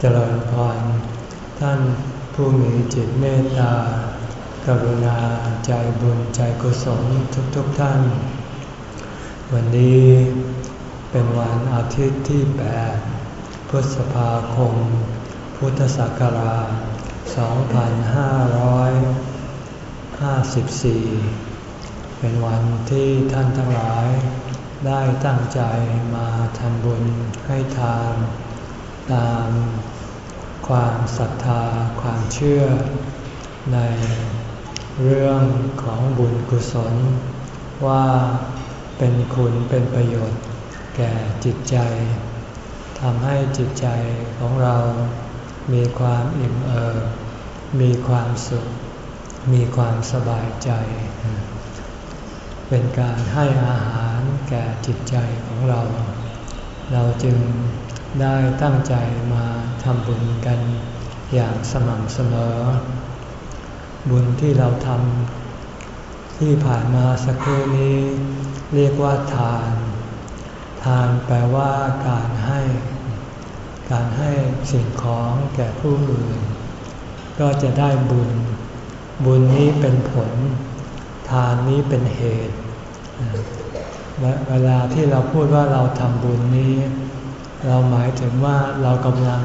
เจริญพรท่านผู้มีจิตเมตตากรุณาใจบุญใจกุศลทุกๆทท่าน วันนี้เป็นวันอาทิตย์ที่ 8 พฤษภาคม พุทธศักราช 2554 เป็นวันที่ท่านทั้งหลายได้ตั้งใจมาทำบุญให้ทาน ตามความศรัทธาความเชื่อ ในเรื่องของบุญกุศล ว่าเป็นคุณเป็นประโยชน์แก่จิตใจทำให้จิตใจของเรามีความอิ่มเอิบมีความสุข มีความสบายใจ เป็นการให้อาหารแก่จิตใจของเรา เราจึง ได้ตั้งใจมาทำบุญกันอย่างสม่ำเสมอ บุญที่เราทำที่ผ่านมาสักครู่นี้ เรียกว่าทาน ทานแปลว่าการให้ การให้สิ่งของแก่ผู้อื่น ก็จะได้บุญ บุญนี้เป็นผล ทานนี้เป็นเหตุ เวลาที่เราพูดว่าเราทำบุญนี้ เราหมายถึงว่าเรากำลัง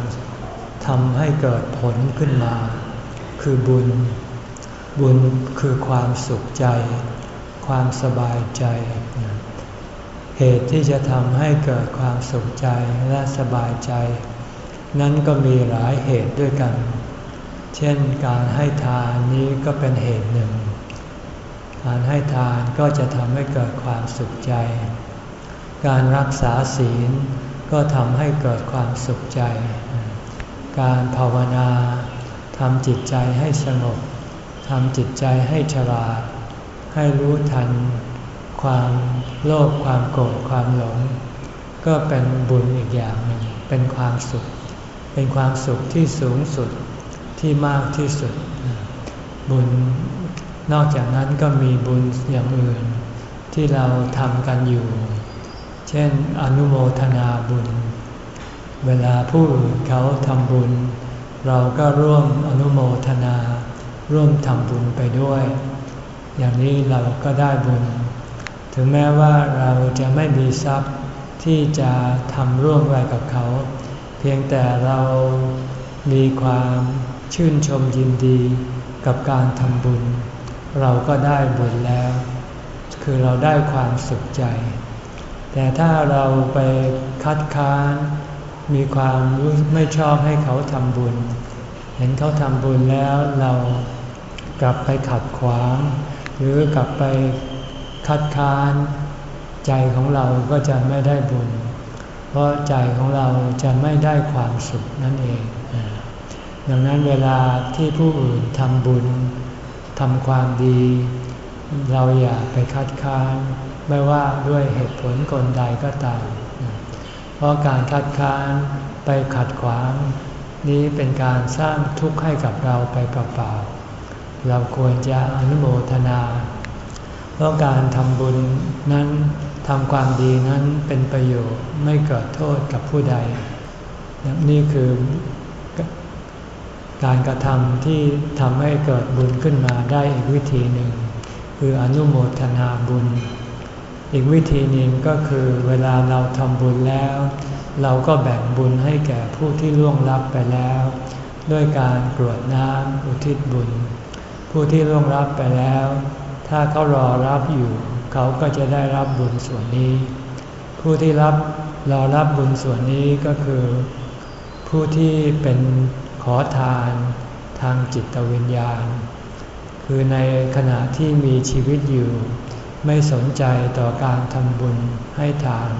ทำให้เกิดผลขึ้นมา คือบุญ บุญคือความสุขใจ ความสบายใจ เหตุที่จะทำให้เกิดความสุขใจและสบายใจ นั้นก็มีหลายเหตุด้วยกัน เช่นการให้ทานนี้ก็เป็นเหตุหนึ่ง การให้ทานก็จะทำให้เกิดความสุขใจ การรักษาศีล ก็ทำให้เกิดความสุขใจ การภาวนาทำจิตใจให้สงบทำจิตใจให้ฉลาด ให้รู้ทัน ความโลภความโกรธความหลง ก็เป็นบุญอีกอย่างหนึ่งเป็นความสุข เป็นความสุขที่สูงสุดที่มากที่สุด บุญนอกจากนั้นก็มีบุญอย่างอื่น ที่เราทำกันอยู่ ช่นอนุโมทนาบุญ เวลาผู้อื่นเขาทำบุญ เราก็ร่วมอนุโมทนา ร่วมทำบุญไปด้วย อย่างนี้เราก็ได้บุญ ถึงแม้ว่าเราจะไม่มีทรัพย์ที่จะทำร่วมไว้กับเขา เพียงแต่เรามีความชื่นชมยินดีกับการทำบุญ เราก็ได้บุญแล้ว คือเราได้ความสุขใจ แต่ถ้าเราไปคัดค้าน มีความไม่ชอบให้เขาทำบุญ เห็นเขาทำบุญแล้วเรากลับไปขัดขวาง หรือกลับไปคัดค้าน ใจของเราก็จะไม่ได้บุญ เพราะใจของเราจะไม่ได้ความสุขนั่นเอง ดังนั้นเวลาที่ผู้อื่นทำบุญทำความดี เราอย่าไปคัดค้าน ไม่ว่าด้วยเหตุผลกลใดก็ตาม เพราะการคัดค้านไปขัดขวาง นี้เป็นการสร้างทุกข์ให้กับเราไปเปล่าๆ เราควรจะอนุโมทนา เพราะการทำบุญนั้นทำความดีนั้นเป็นประโยชน์ไม่เกิดโทษกับผู้ใด นี่คือการกระทำที่ทำให้เกิดบุญขึ้นมาได้อีกวิธีหนึ่ง คืออนุโมทนาบุญ อีกวิธีหนึ่งก็คือเวลาเราทำบุญแล้ว เราก็แบ่งบุญให้แก่ผู้ที่ล่วงลับไปแล้ว ด้วยการกรวดน้ำอุทิศบุญ ผู้ที่ล่วงลับไปแล้ว ถ้าเขารอรับอยู่ เขาก็จะได้รับบุญส่วนนี้ ผู้ที่รับรอรับบุญส่วนนี้ก็คือ ผู้ที่เป็นขอทานทางจิตวิญญาณ คือในขณะที่มีชีวิตอยู่ ไม่สนใจต่อการทำบุญให้ทาน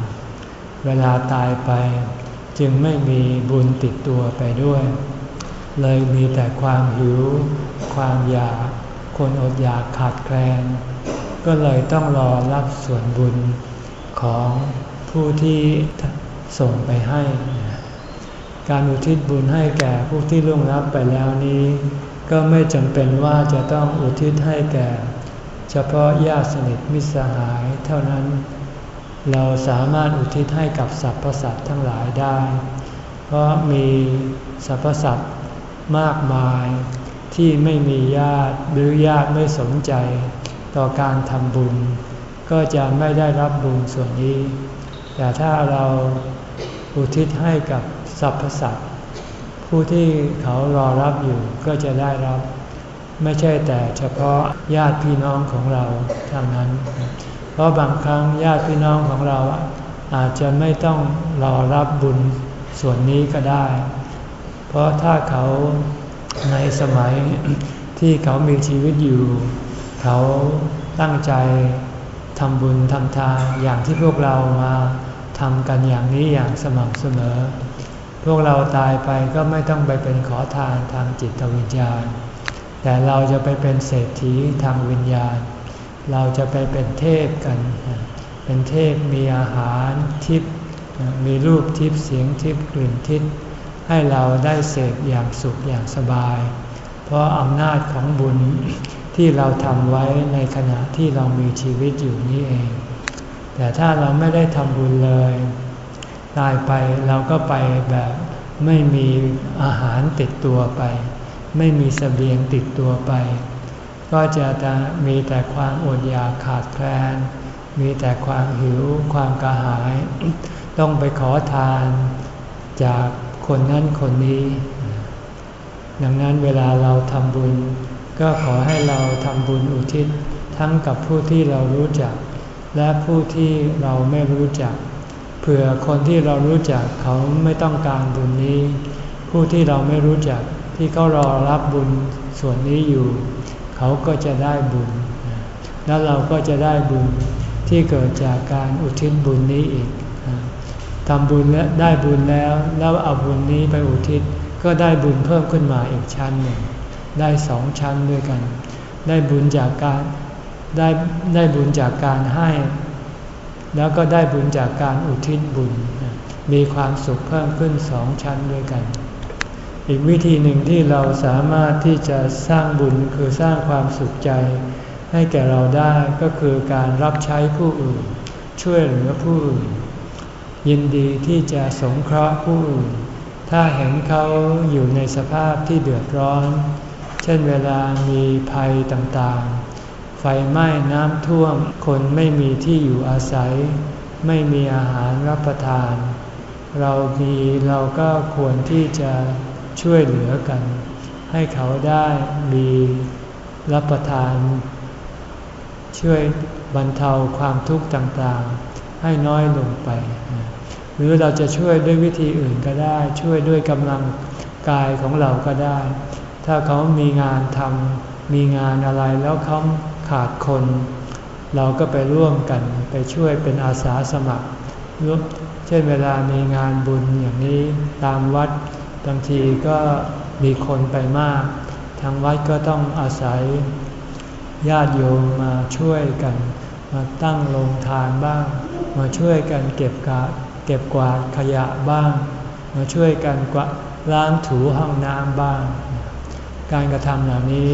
เวลาตายไป จึงไม่มีบุญติดตัวไปด้วย เลยมีแต่ความหิว ความอยาก คนอดอยากขาดแคลน ก็เลยต้องรอรับส่วนบุญของผู้ที่ส่งไปให้ การอุทิศบุญให้แก่ผู้ที่ล่วงลับไปแล้วนี้ ก็ไม่จำเป็นว่าจะต้องอุทิศให้แก่ เฉพาะญาติสนิทมิตรสหายเท่านั้น เราสามารถอุทิศให้กับสรรพสัตว์ทั้งหลายได้เพเพราะมีสรรพสัตว์มากมายที่ไม่มีญาติหรือญาติไม่สนใจ ต่อการทำบุญ ก็จะไม่ได้รับบุญส่วนนี้ แต่ถ้าเราอุทิศให้กับสรรพสัตว์ผู้ที่เขารอรับอยู่ก็จะได้รับ ไม่ใช่แต่เฉพาะญาติพี่น้องของเราเท่านั้น เพราะบางครั้งญาติพี่น้องของเราอาจจะไม่ต้องรอรับบุญส่วนนี้ก็ได้ เพราะถ้าเขาในสมัยที่เขามีชีวิตอยู่ เขาตั้งใจทำบุญทำทานอย่างที่พวกเรามาทำกันอย่างนี้อย่างสม่ำเสมอ พวกเราตายไปก็ไม่ต้องไปเป็นขอทานทางจิตวิญญาณ แต่เราจะไปเป็นเศรษฐีทางวิญญาณ เราจะไปเป็นเทพกัน เป็นเทพมีอาหารทิพย์มีรูปทิพย์เสียงทิพย์กลิ่นทิพย์ให้เราได้เสพอย่างสุขอย่างสบาย เพราะอำนาจของบุญที่เราทำไว้ในขณะที่เรามีชีวิตอยู่นี้เอง แต่ถ้าเราไม่ได้ทำบุญเลย ตายไปเราก็ไปแบบไม่มีอาหารติดตัวไป ไม่มีสเสบียงติดตัวไป ก็จะมีแต่ความอดอยากขาดแคลน มีแต่ความหิวความกระหาย ต้องไปขอทานจากคนนั้นคนนี้ ดังนั้นเวลาเราทำบุญ ก็ขอให้เราทำบุญอุทิศทั้งกับผู้ที่เรารู้จัก และผู้ที่เราไม่รู้จัก เผื่อคนที่เรารู้จักเขาไม่ต้องการบุญนี้ ผู้ที่เราไม่รู้จัก ที่เขารอรับบุญส่วนนี้อยู่ เขาก็จะได้บุญ แล้วเราก็จะได้บุญที่เกิดจากการอุทิศบุญนี้อีกทำบุญและได้บุญแล้ว แล้วเอาบุญนี้ไปอุทิศก็ได้บุญเพิ่มขึ้นมาอีกชั้นหนึ่งได้สองชั้นด้วยกัน ได้บุญจากการได้ได้บุญจากการให้ แล้วก็ได้บุญจากการอุทิศบุญ มีความสุขเพิ่มขึ้นสองชั้นด้วยกัน อีกวิธีหนึ่งที่เราสามารถที่จะสร้างบุญคือสร้างความสุขใจ ให้แก่เราได้ก็คือการรับใช้ผู้อื่น ช่วยเหลือผู้อื่น ยินดีที่จะสงเคราะห์ผู้อื่น ถ้าเห็นเขาอยู่ในสภาพที่เดือดร้อน เช่นเวลามีภัยต่างๆ ไฟไหม้น้ำท่วม คนไม่มีที่อยู่อาศัย ไม่มีอาหารรับประทาน เรามีเราก็ควรที่จะ ช่วยเหลือกัน ให้เขาได้มีรับประทาน ช่วยบรรเทาความทุกข์ต่างๆ ให้น้อยลงไป หรือเราจะช่วยด้วยวิธีอื่นก็ได้ ช่วยด้วยกำลังกายของเราก็ได้ ถ้าเขามีงานทำมีงานอะไรแล้วเขาขาดคน เราก็ไปร่วมกันไปช่วยเป็นอาสาสมัครเช่นเวลามีงานบุญอย่างนี้ตามวัด บางทีก็มีคนไปมาก ทางวัดก็ต้องอาศัยญาติโยมมาช่วยกัน มาตั้งโรงทานบ้าง มาช่วยกันเก็บกาเก็บกวาดขยะบ้าง มาช่วยกันกวาดล้างถูห้องน้ำบ้าง การกระทำเหล่านี้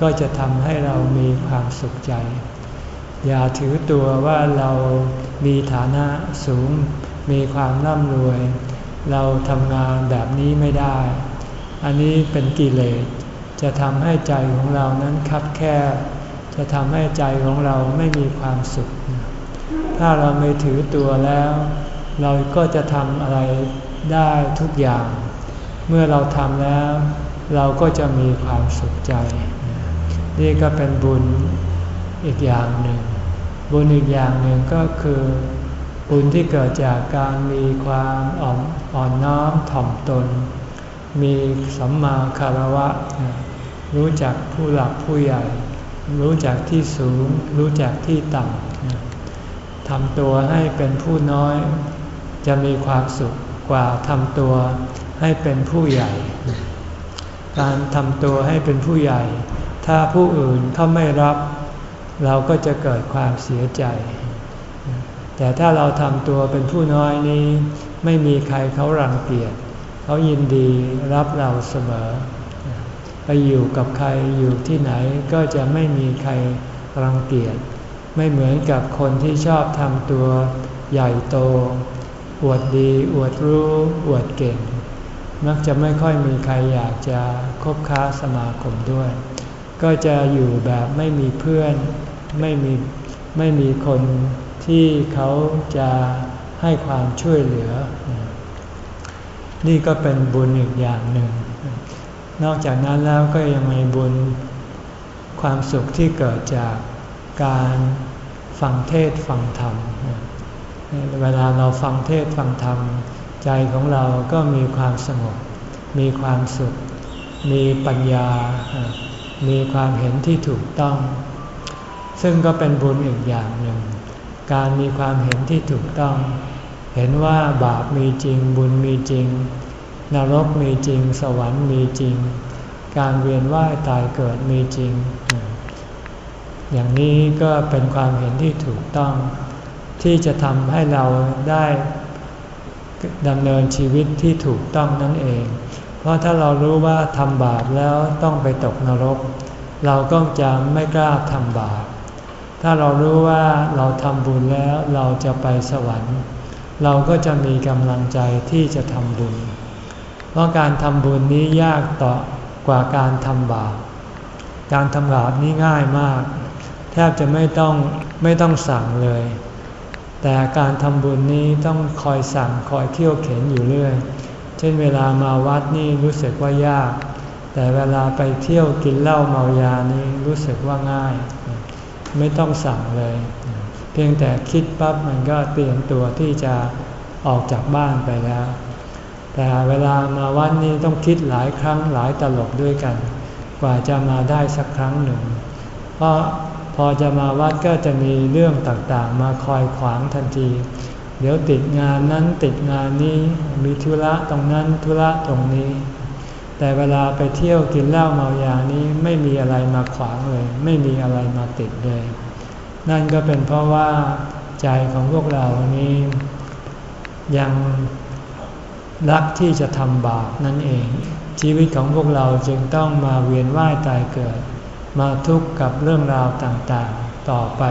ก็จะทำให้เรามีความสุขใจ อย่าถือตัวว่าเรามีฐานะสูง มีความร่ำรวย เราทำงานแบบนี้ไม่ได้ อันนี้เป็นกิเลส จะทำให้ใจของเรานั้นคับแคบ จะทำให้ใจของเราไม่มีความสุข ถ้าเราไม่ถือตัวแล้ว เราก็จะทำอะไรได้ทุกอย่าง เมื่อเราทำแล้ว เราก็จะมีความสุขใจ นี่ก็เป็นบุญอีกอย่างหนึ่ง บุญอีกอย่างหนึ่งก็คือ บุญที่เกิดจากการมีความอ่อนอ่อนน้อมถ่อมตน มีสัมมาคารวะ รู้จักผู้หลักผู้ใหญ่ รู้จักที่สูง รู้จักที่ต่ำทำตัวให้เป็นผู้น้อย จะมีความสุขกว่าทำตัวให้เป็นผู้ใหญ่ การทำตัวให้เป็นผู้ใหญ่ ถ้าผู้อื่นเขาไม่รับ เราก็จะเกิดความเสียใจ แต่ถ้าเราทำตัวเป็นผู้น้อยนี้ ไม่มีใครเขารังเกียจเขายินดีรับเราเสมอ ไปอยู่กับใครอยู่ที่ไหนก็จะไม่มีใครรังเกียจไม่เหมือนกับคนที่ชอบทำตัวใหญ่โต อวดดี อวดรู้ อวดเก่ง มักจะไม่ค่อยมีใครอยากจะคบค้าสมาคมด้วย ก็จะอยู่แบบไม่มีเพื่อน ไม่มีไม่มีคน ที่เขาจะให้ความช่วยเหลือ นี่ก็เป็นบุญอีกอย่างหนึ่ง นอกจากนั้นแล้วก็ยังมีบุญความสุขที่เกิดจากการฟังเทศฟังธรรม เวลาเราฟังเทศฟังธรรม ใจของเราก็มีความสงบ มีความสุข มีปัญญา มีความเห็นที่ถูกต้อง ซึ่งก็เป็นบุญอีกอย่างหนึ่ง การมีความเห็นที่ถูกต้อง เห็นว่าบาปมีจริงบุญมีจริง นรกมีจริง สวรรค์มีจริง การเวียนว่ายตายเกิดมีจริง อย่างนี้ก็เป็นความเห็นที่ถูกต้อง ที่จะทำให้เราได้ดำเนินชีวิตที่ถูกต้องนั่นเอง เพราะถ้าเรารู้ว่าทำบาปแล้วต้องไปตกนรก เราก็จะไม่กล้าทำบาป ถ้าเรารู้ว่าเราทำบุญแล้วเราจะไปสวรรค์ เราก็จะมีกำลังใจที่จะทำบุญ เพราะการทำบุญนี้ยากต่อกว่าการทำบาป การทำบาปนี้ง่ายมาก แทบจะไม่ต้องไม่ต้องสั่งเลย แต่การทำบุญนี้ต้องคอยสั่งคอยเที่ยวเข็นอยู่เรื่อย เช่นเวลามาวัดนี่รู้สึกว่ายาก แต่เวลาไปเที่ยวกินเหล้าเมายานี่รู้สึกว่าง่าย ไม่ต้องสั่งเลย เพียงแต่คิดปั๊บมันก็เตรียมตัวที่จะออกจากบ้านไปแล้ว แต่เวลามาวัดนี่ต้องคิดหลายครั้งหลายตลบด้วยกัน กว่าจะมาได้สักครั้งหนึ่ง เพราะพอจะมาวัดก็จะมีเรื่องต่างๆ มาคอยขวางทันที เดี๋ยวติดงานนั้นติดงานนี้มีธุระตรงนั้นธุระตรงนี้ แต่เวลาไปเที่ยวกินเหล้าเมายานี้ไม่มีอะไรมาขวางเลย ไม่มีอะไรมาติดเลย นั่นก็เป็นเพราะว่าใจของพวกเรานี้ยังรักที่จะทำบาปนั่นเอง ชีวิตของพวกเราจึงต้องมาเวียนว่ายตายเกิด มาทุกข์กับเรื่องราวต่างๆต่อไป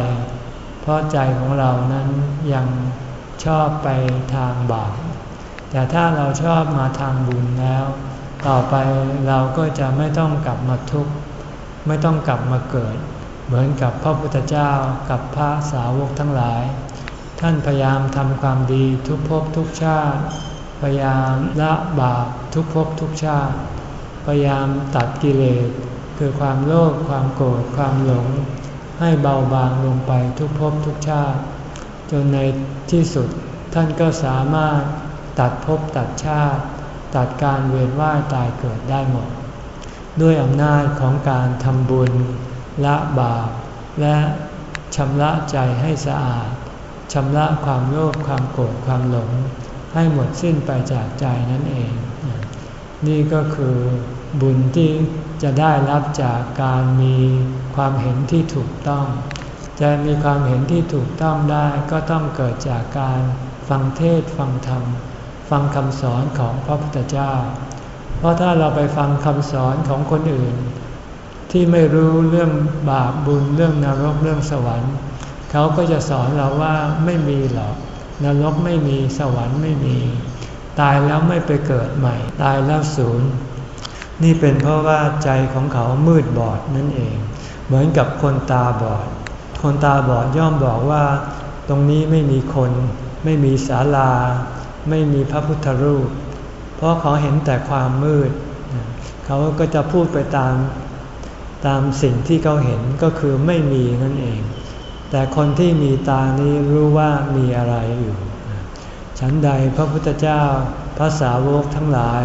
เพราะใจของเรานั้นยังชอบไปทางบาปแต่ถ้าเราชอบมาทางบุญแล้ว ต่อไปเราก็จะไม่ต้องกลับมาทุกข์ไม่ต้องกลับมาเกิด เหมือนกับพระพุทธเจ้ากับพระสาวกทั้งหลาย ท่านพยายามทำความดีทุกภพทุกชาติ พยายามละบาปทุกภพทุกชาติ พยายามตัดกิเลสคือความโลภความโกรธความหลง ให้เบาบางลงไปทุกภพทุกชาติ จนในที่สุดท่านก็สามารถตัดภพตัดชาติ ตัดการเวียนว่ายตายเกิดได้หมด ด้วยอำนาจของการทำบุญ ละบาป และชำระใจให้สะอาดชำระความโลภความโกรธความหลง ให้หมดสิ้นไปจากใจนั่นเอง นี่ก็คือบุญที่จะได้รับจากการมีความเห็นที่ถูกต้อง จะมีความเห็นที่ถูกต้องได้ก็ต้องเกิดจากการฟังเทศฟังธรรม ฟังคำสอนของพระพุทธเจ้า เพราะถ้าเราไปฟังคำสอนของคนอื่น ที่ไม่รู้เรื่องบาปบุญเรื่องนรกเรื่องสวรรค์ เขาก็จะสอนเราว่าไม่มีหรอก นรกไม่มีสวรรค์ไม่มี ตายแล้วไม่ไปเกิดใหม่ ตายแล้วศูนย์นี่เป็นเพราะว่าใจของเขามืดบอดนั่นเอง เหมือนกับคนตาบอด คนตาบอดย่อมบอกว่า ตรงนี้ไม่มีคน ไม่มีศาลา ไม่มีพระพุทธรูป เพราะเขาเห็นแต่ความมืด เขาก็จะพูดไปตามตามสิ่งที่เขาเห็นก็คือไม่มีนั่นเอง แต่คนที่มีตานี้รู้ว่ามีอะไรอยู่ ฉันใดพระพุทธเจ้าพระสาวกทั้งหลาย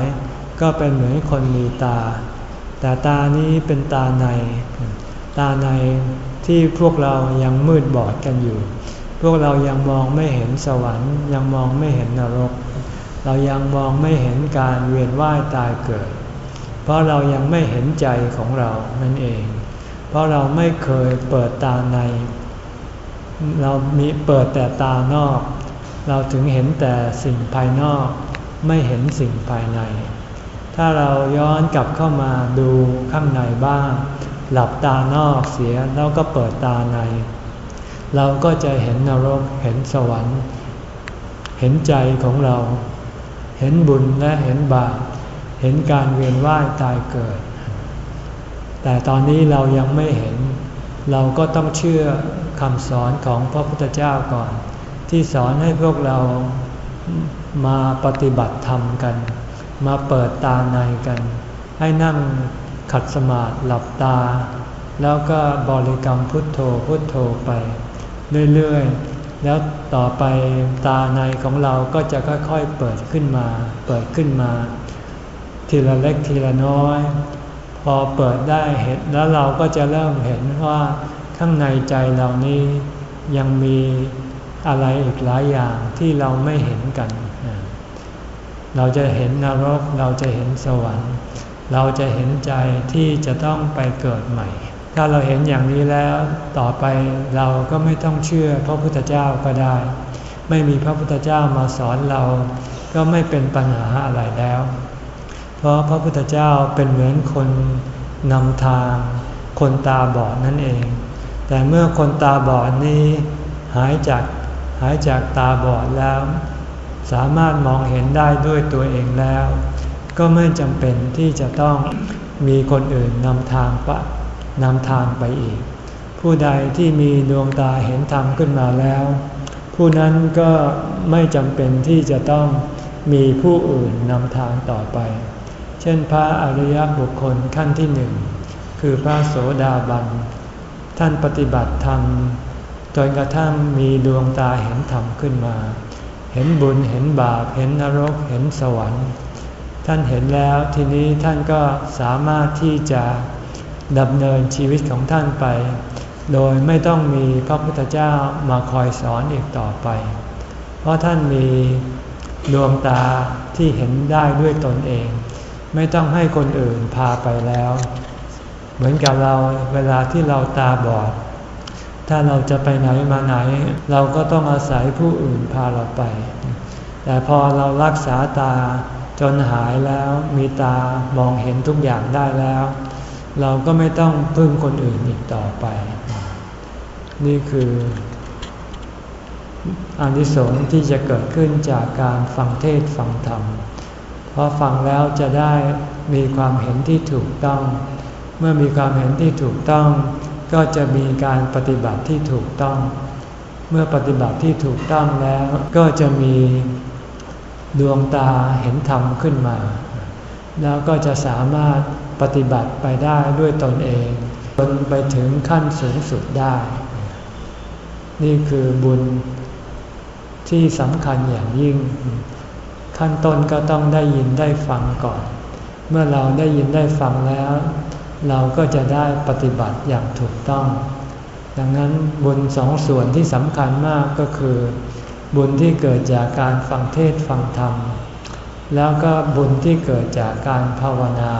ก็เป็นเหมือนคนมีตา แต่ตานี้เป็นตาใน ตาในที่พวกเรายังมืดบอดกันอยู่ วกเรายังมองไม่เห็นสวรรค์ ยังมองไม่เห็นนรก เรายังมองไม่เห็นการเวียนว่ายตายเกิด เพราะเรายังไม่เห็นใจของเรานั่นเอง เพราะเราไม่เคยเปิดตาใน เรามีเปิดแต่ตานอก เราถึงเห็นแต่สิ่งภายนอก ไม่เห็นสิ่งภายใน ถ้าเราย้อนกลับเข้ามาดูข้างในบ้าง หลับตานอกเสียแล้วก็เปิดตาใน เราก็จะเห็นนรก เห็นสวรรค์ เห็นใจของเรา เห็นบุญและเห็นบาป เห็นการเวียนว่ายตายเกิด แต่ตอนนี้เรายังไม่เห็น เราก็ต้องเชื่อคำสอนของพระพุทธเจ้าก่อน ที่สอนให้พวกเรามาปฏิบัติธรรมกัน มาเปิดตาในกัน ให้นั่งขัดสมาธิหลับตา แล้วก็บริกรรมพุทโธพุทโธไป เรื่อยๆ แล้วต่อไปตาในของเราก็จะค่อยๆเปิดขึ้นมา เปิดขึ้นมา ทีละเล็กทีละน้อย พอเปิดได้เห็นแล้วเราก็จะเริ่มเห็นว่าข้างในใจเรานี้ยังมีอะไรอีกหลายอย่างที่เราไม่เห็นกัน เราจะเห็นนรก เราจะเห็นสวรรค์ เราจะเห็นใจที่จะต้องไปเกิดใหม่ ถ้าเราเห็นอย่างนี้แล้วต่อไปเราก็ไม่ต้องเชื่อพระพุทธเจ้าก็ได้ ไม่มีพระพุทธเจ้ามาสอนเรา ก็ไม่เป็นปัญหาอะไรแล้ว เพราะพระพุทธเจ้าเป็นเหมือนคนนำทาง คนตาบอดนั่นเอง แต่เมื่อคนตาบอดนี้หายจากหายจากตาบอดแล้ว สามารถมองเห็นได้ด้วยตัวเองแล้ว ก็ไม่จำเป็นที่จะต้องมีคนอื่นนำทางปะ นำทางไปอีก ผู้ใดที่มีดวงตาเห็นธรรมขึ้นมาแล้ว ผู้นั้นก็ไม่จำเป็นที่จะต้องมีผู้อื่นนำทางต่อไป เช่นพระอริยบุคคลขั้นที่หนึ่งคือพระโสดาบัน ท่านปฏิบัติธรรมจนกระทั่งมีดวงตาเห็นธรรมขึ้นมา เห็นบุญเห็นบาปเห็นนรกเห็นสวรรค์ ท่านเห็นแล้วทีนี้ท่านก็สามารถที่จะ ดำเนินชีวิตของท่านไป โดยไม่ต้องมีพระพุทธเจ้ามาคอยสอนอีกต่อไป เพราะท่านมีดวงตาที่เห็นได้ด้วยตนเอง ไม่ต้องให้คนอื่นพาไปแล้ว เหมือนกับเราเวลาที่เราตาบอด ถ้าเราจะไปไหนมาไหน เราก็ต้องอาศัยผู้อื่นพาเราไป แต่พอเรารักษาตาจนหายแล้วมีตามองเห็นทุกอย่างได้แล้ว เราก็ไม่ต้องพึ่งคนอื่นอีกต่อไป นี่คืออานิสงส์ที่จะเกิดขึ้นจากการฟังเทศฟังธรรม เพราะฟังแล้วจะได้มีความเห็นที่ถูกต้อง เมื่อมีความเห็นที่ถูกต้อง ก็จะมีการปฏิบัติที่ถูกต้อง เมื่อปฏิบัติที่ถูกต้องแล้ว ก็จะมีดวงตาเห็นธรรมขึ้นมา แล้วก็จะสามารถ ปฏิบัติไปได้ด้วยตนเองจนไปถึงขั้นสูงสุดได้ นี่คือบุญที่สำคัญอย่างยิ่ง ขั้นต้นก็ต้องได้ยินได้ฟังก่อน เมื่อเราได้ยินได้ฟังแล้ว เราก็จะได้ปฏิบัติอย่างถูกต้อง ดังนั้นบุญสองส่วนที่สำคัญมากก็คือ บุญที่เกิดจากการฟังเทศฟังธรรม แล้วก็บุญที่เกิดจากการภาวนา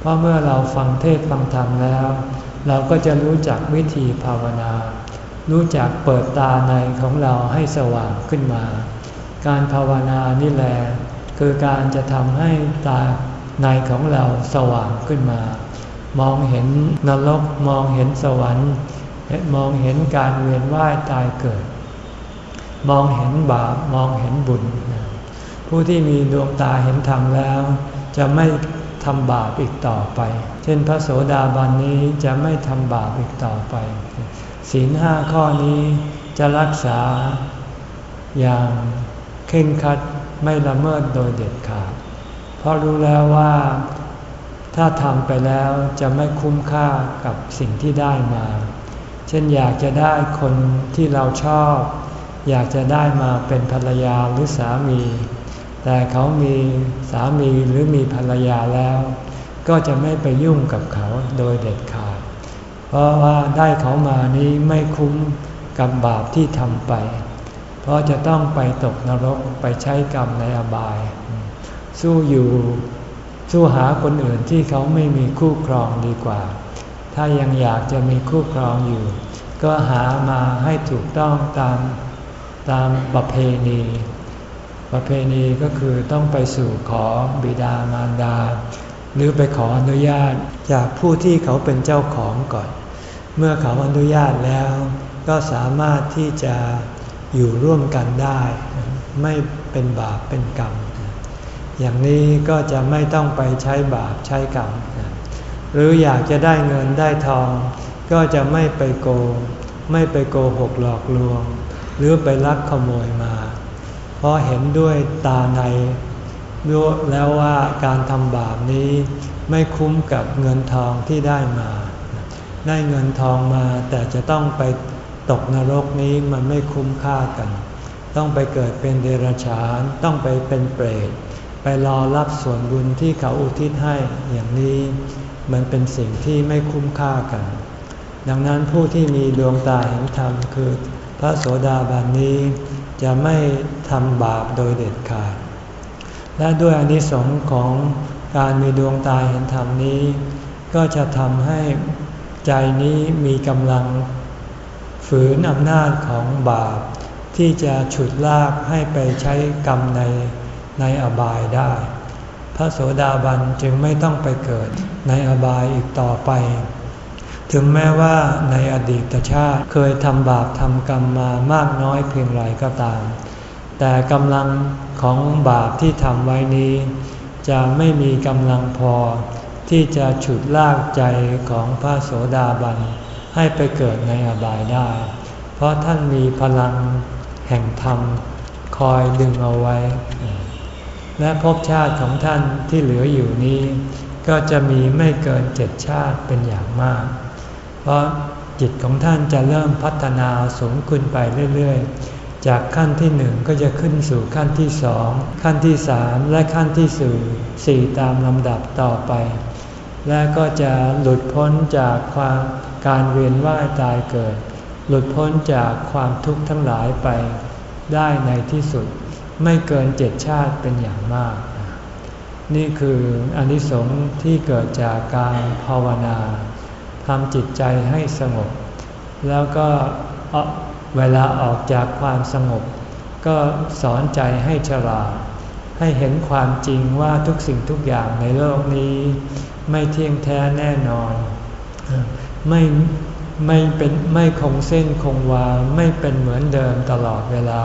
เพราะเมื่อเราฟังเทศฟังธรรมแล้ว เราก็จะรู้จักวิธีภาวนา รู้จักเปิดตาในของเราให้สว่างขึ้นมา การภาวนานี่แหละคือการจะทำให้ตาในของเราสว่างขึ้นมา มองเห็นนรกมองเห็นสวรรค์ มองเห็นการเวียนว่ายตายเกิด มองเห็นบาปมองเห็นบุญ ผู้ที่มีดวงตาเห็นธรรมแล้ว จะไม่ ทำบาปอีกต่อไป เช่นพระโสดาบันนี้จะไม่ทำบาปอีกต่อไป ศีลห้าข้อนี้จะรักษาอย่างเข่งคัดไม่ละเมิดโดยเด็ดขาด เพราะรู้แล้วว่าถ้าทำไปแล้วจะไม่คุ้มค่ากับสิ่งที่ได้มา เช่นอยากจะได้คนที่เราชอบ อยากจะได้มาเป็นภรรยาหรือสามี แต่เขามีสามีหรือมีภรรยาแล้ว ก็จะไม่ไปยุ่งกับเขาโดยเด็ดขาด เพราะว่าได้เขามานี้ไม่คุ้มกับบาปที่ทำไป เพราะจะต้องไปตกนรกไปใช้กรรมในอบาย สู้อยู่สู้หาคนอื่นที่เขาไม่มีคู่ครองดีกว่า ถ้ายังอยากจะมีคู่ครองอยู่ ก็หามาให้ถูกต้องตามตามประเพณี ประเพณีก็คือต้องไปสู่ขอบิดามารดา หรือไปขออนุญาตจากผู้ที่เขาเป็นเจ้าของก่อน เมื่อเขาอนุญาตแล้ว ก็สามารถที่จะอยู่ร่วมกันได้ ไม่เป็นบาปเป็นกรรม อย่างนี้ก็จะไม่ต้องไปใช้บาปใช้กรรม หรืออยากจะได้เงินได้ทอง ก็จะไม่ไปโกงไม่ไปโกหกหลอกลวง หรือไปลักขโมยมา เพราะเห็นด้วยตาในรู้แล้วว่าการทำบาปนี้ไม่คุ้มกับเงินทองที่ได้มา ได้เงินทองมาแต่จะต้องไปตกนรกนี้มันไม่คุ้มค่ากัน ต้องไปเกิดเป็นเดรัจฉาน ต้องไปเป็นเปรต ไปรอรับส่วนบุญที่เขาอุทิศให้อย่างนี้ มันเป็นสิ่งที่ไม่คุ้มค่ากัน ดังนั้นผู้ที่มีดวงตาเห็นธรรมคือ พระโสดาบันนี้ จะไม่ทำบาปโดยเด็ดขาด และด้วยอนิสงส์ของการมีดวงตาเห็นธรรมนี้ ก็จะทำให้ใจนี้มีกำลัง ฝืนอำนาจของบาป ที่จะฉุดลากให้ไปใช้กรรมในในอบายได้ พระโสดาบันจึงไม่ต้องไปเกิดในอบายอีกต่อไป ถึงแม้ว่าในอดีตชาติเคยทำบาปทำกรรมมามากน้อยเพียงไรก็ตาม แต่กำลังของบาปที่ทำไว้นี้ จะไม่มีกำลังพอ ที่จะฉุดลากใจของพระโสดาบัน ให้ไปเกิดในอบายได้ เพราะท่านมีพลังแห่งธรรมคอยดึงเอาไว้ และภพชาติของท่านที่เหลืออยู่นี้ ก็จะมีไม่เกินเจ็ดชาติเป็นอย่างมาก เพราะจิตของท่านจะเริ่มพัฒนาสูงขึ้นไปเรื่อยๆ จากขั้นที่หนึ่งก็จะขึ้นสู่ขั้นที่สองขั้นที่สามและขั้นที่สี่สี่ตามลำดับต่อไป และก็จะหลุดพ้นจากความการเวียนว่ายตายเกิด หลุดพ้นจากความทุกข์ทั้งหลายไป ได้ในที่สุดไม่เกินเจ็ดชาติเป็นอย่างมาก นี่คืออนิสงส์ที่เกิดจากการภาวนา ทำจิตใจให้สงบ แล้วก็เวลาออกจากความสงบ ก็สอนใจให้ฉลาด ให้เห็นความจริงว่าทุกสิ่งทุกอย่างในโลกนี้ ไม่เที่ยงแท้แน่นอน ไม่ไม่เป็นไม่คงเส้นคงวาไม่เป็นเหมือนเดิมตลอดเวลา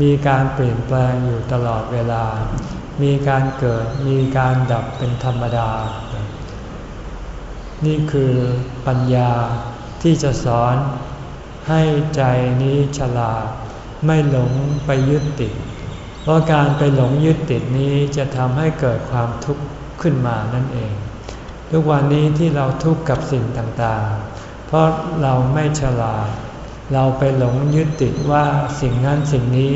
มีการเปลี่ยนแปลงอยู่ตลอดเวลา มีการเกิดมีการดับเป็นธรรมดา นี่คือปัญญาที่จะสอนให้ใจนี้ฉลาด ไม่หลงไปยึดติด เพราะการไปหลงยึดติดนี้จะทำให้เกิดความทุกข์ขึ้นมานั่นเอง ทุกวันนี้ที่เราทุกข์กับสิ่งต่างๆ เพราะเราไม่ฉลาด เราไปหลงยึดติดว่าสิ่งนั้นสิ่งนี้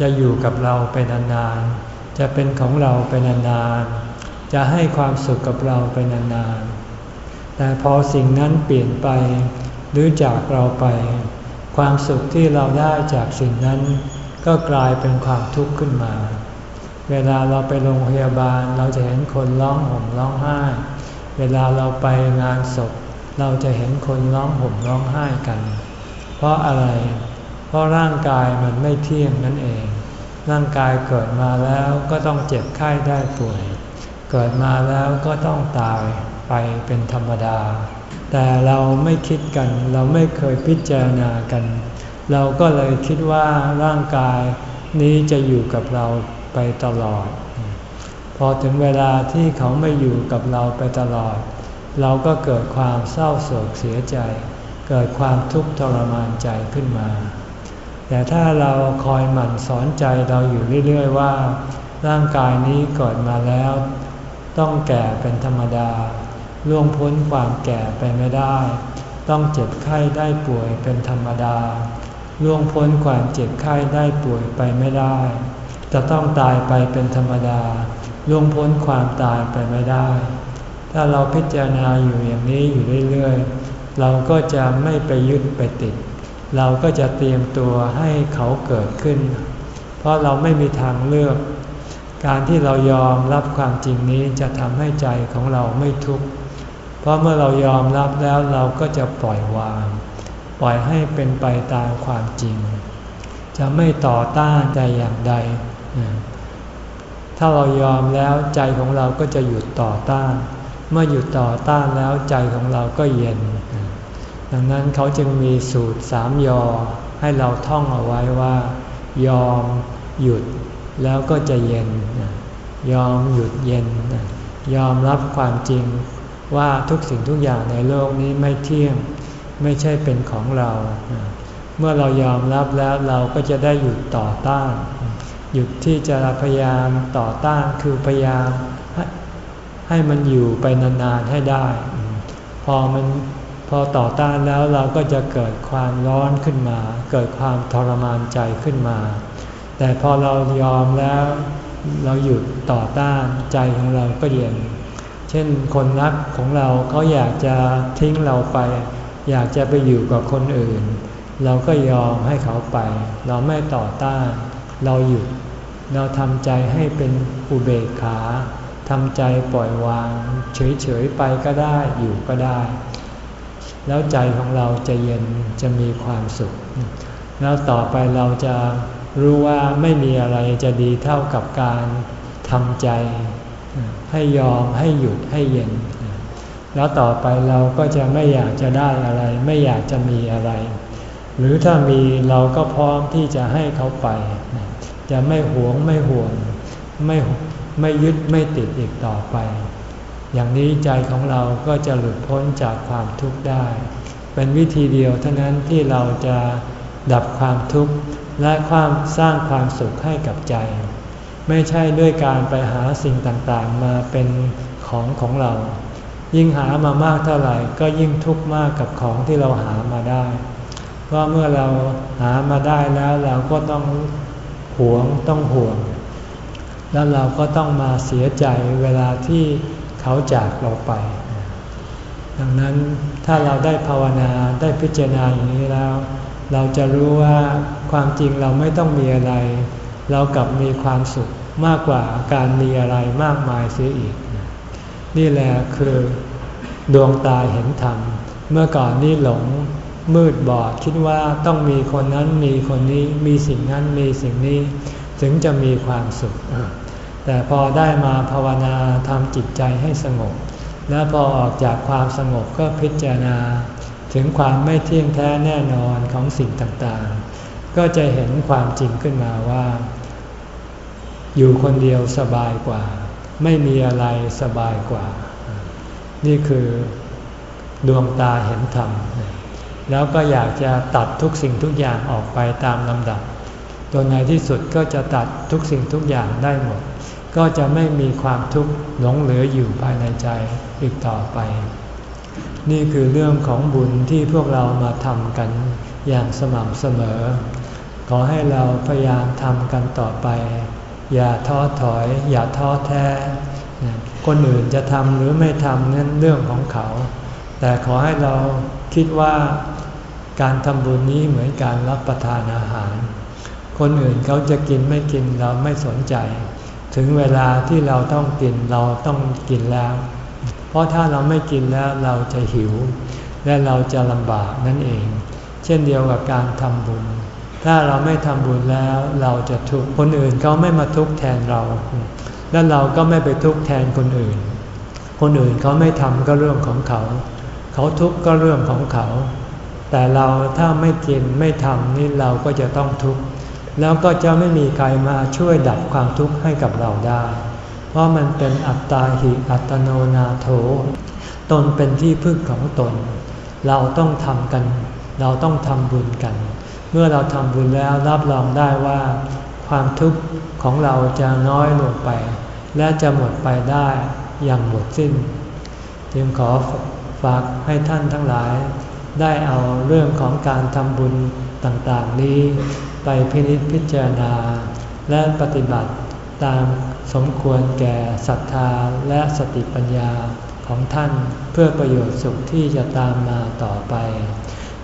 จะอยู่กับเราไปนานๆ จะเป็นของเราไปนานๆ จะให้ความสุขกับเราไปนานๆ แต่พอสิ่งนั้นเปลี่ยนไป หรือจากเราไป ความสุขที่เราได้จากสิ่งนั้น ก็กลายเป็นความทุกข์ขึ้นมา เวลาเราไปโรงพยาบาลเราจะเห็นคนร้องห่มร้องไห้ เวลาเราไปงานศพ เราจะเห็นคนร้องห่มร้องไห้กัน เพราะอะไร เพราะร่างกายมันไม่เที่ยงนั่นเอง ร่างกายเกิดมาแล้วก็ต้องเจ็บไข้ได้ป่วย เกิดมาแล้วก็ต้องตาย ไปเป็นธรรมดา แต่เราไม่คิดกัน เราไม่เคยพิจารณากัน เราก็เลยคิดว่าร่างกายนี้จะอยู่กับเราไปตลอด พอถึงเวลาที่เขาไม่อยู่กับเราไปตลอด เราก็เกิดความเศร้าโศกเสียใจ เกิดความทุกข์ทรมานใจขึ้นมา แต่ถ้าเราคอยหมั่นสอนใจเราอยู่เรื่อย ๆ ว่า ร่างกายนี้เกิดมาแล้ว ต้องแก่เป็นธรรมดา ล่วงพ้นความแก่ไปไม่ได้ ต้องเจ็บไข้ได้ป่วยเป็นธรรมดา ล่วงพ้นความเจ็บไข้ได้ป่วยไปไม่ได้ จะต้องตายไปเป็นธรรมดา ล่วงพ้นความตายไปไม่ได้ ถ้าเราพิจารณาอยู่อย่างนี้อยู่เรื่อยๆ เราก็จะไม่ไปยึดไปติด เราก็จะเตรียมตัวให้เขาเกิดขึ้น เพราะเราไม่มีทางเลือกการที่เรายอมรับความจริงนี้จะทำให้ใจของเราไม่ทุกข์ เพราะเมื่อเรายอมรับแล้วเราก็จะปล่อยวาง ปล่อยให้เป็นไปตามความจริง จะไม่ต่อต้านใจอย่างใด ถ้าเรายอมแล้วใจของเราก็จะหยุดต่อต้าน เมื่อหยุดต่อต้านแล้วใจของเราก็เย็น ดังนั้นเขาจึงมีสูตรสามยอ ให้เราท่องเอาไว้ว่า ยอมหยุดแล้วก็จะเย็นยยอมหยุดเย็น ยอมรับความจริง ว่าทุกสิ่งทุกอย่างในโลกนี้ไม่เที่ยง ไม่ใช่เป็นของเรา เมื่อเรายอมรับแล้วเราก็จะได้หยุดต่อต้าน หยุดที่จะพยายามต่อต้านคือพยายามให้มันอยู่ไปนานๆให้ได้ พอมันพอต่อต้านแล้วเราก็จะเกิดความร้อนขึ้นมา เกิดความทรมานใจขึ้นมา แต่พอเรายอมแล้ว เราหยุดต่อต้านใจของเราก็เย็น เช่นคนรักของเราเขาอยากจะทิ้งเราไป อยากจะไปอยู่กับคนอื่น เราก็ยอมให้เขาไป เราไม่ต่อต้าน เราหยุด เราทำใจให้เป็นอุเบกขาทำใจปล่อยวาง เฉยๆไปก็ได้อยู่ก็ได้ แล้วใจของเราจะเย็นจะมีความสุข แล้วต่อไปเราจะรู้ว่าไม่มีอะไรจะดีเท่ากับการทำใจ ให้ยอมให้หยุดให้เย็น แล้วต่อไปเราก็จะไม่อยากจะได้อะไร ไม่อยากจะมีอะไร หรือถ้ามีเราก็พร้อมที่จะให้เขาไป จะไม่หวงไม่ห่วง ไม่ไม่ยึดไม่ติดอีกต่อไป อย่างนี้ใจของเราก็จะหลุดพ้นจากความทุกข์ได้ เป็นวิธีเดียวเท่านั้นที่เราจะดับความทุกข์และความสร้างความสุขให้กับใจ ไม่ใช่ด้วยการไปหาสิ่งต่างๆ มาเป็นของของเรา ยิ่งหามามากเท่าไหร่ก็ยิ่งทุกข์มากกับของที่เราหามาได้ เพราะเมื่อเราหามาได้แล้วเราก็ต้องหวงต้องห่วง แล้วเราก็ต้องมาเสียใจเวลาที่เขาจากเราไป ดังนั้นถ้าเราได้ภาวนาได้พิจารณาอย่างนี้แล้ว เราจะรู้ว่าความจริงเราไม่ต้องมีอะไร เรากลับมีความสุข มากกว่าการมีอะไรมากมายเสียอีก นี่แหละคือดวงตาเห็นธรรม เมื่อก่อนนี่หลงมืดบอดคิดว่าต้องมีคนนั้นมีคนนี้มีสิ่งนั้นมีสิ่งนี้ ถึงจะมีความสุข แต่พอได้มาภาวนาทำจิตใจให้สงบ แล้วพอออกจากความสงบก็พิจารณา ถึงความไม่เที่ยงแท้แน่นอนของสิ่งต่างๆ ก็จะเห็นความจริงขึ้นมาว่า อยู่คนเดียวสบายกว่า ไม่มีอะไรสบายกว่า นี่คือดวงตาเห็นธรรม แล้วก็อยากจะตัดทุกสิ่งทุกอย่างออกไปตามลำดับจนในที่สุดก็จะตัดทุกสิ่งทุกอย่างได้หมด ก็จะไม่มีความทุกข์หลงเหลืออยู่ภายในใจอีกต่อไป นี่คือเรื่องของบุญที่พวกเรามาทำกันอย่างสม่ำเสมอ ขอให้เราพยายามทำกันต่อไป อย่าท้อถอย อย่าท้อแท้ คนอื่นจะทำหรือไม่ทำนั่นเรื่องของเขา แต่ขอให้เราคิดว่าการทำบุญนี้เหมือนการรับประทานอาหาร คนอื่นเขาจะกินไม่กินเราไม่สนใจ ถึงเวลาที่เราต้องกินเราต้องกินแล้ว เพราะถ้าเราไม่กินแล้วเราจะหิว และเราจะลำบากนั่นเอง เช่นเดียวกับการทำบุญ ถ้าเราไม่ทำบุญแล้วเราจะทุกข์คนอื่นเขาไม่มาทุกข์แทนเรา และเราก็ไม่ไปทุกข์แทนคนอื่น คนอื่นเขาไม่ทำก็เรื่องของเขา เขาทุกข์ก็เรื่องของเขา แต่เราถ้าไม่กินไม่ทำนี่เราก็จะต้องทุกข์แล้วก็จะไม่มีใครมาช่วยดับความทุกข์ให้กับเราได้ เพราะมันเป็นอัตตาหิอัตโนนาโถ ตนเป็นที่พึ่งของตน เราต้องทำกัน เราต้องทำบุญกัน เมื่อเราทำบุญแล้วรับรองได้ว่า ความทุกข์ของเราจะน้อยลงไป และจะหมดไปได้อย่างหมดสิ้น จึงขอฝากให้ท่านทั้งหลาย ได้เอาเรื่องของการทำบุญต่างๆนี้ ไปพินิจพิจารณา และปฏิบัติตามสมควรแก่ศรัทธาและสติปัญญาของท่านเพื่อประโยชน์สุขที่จะตามมาต่อไป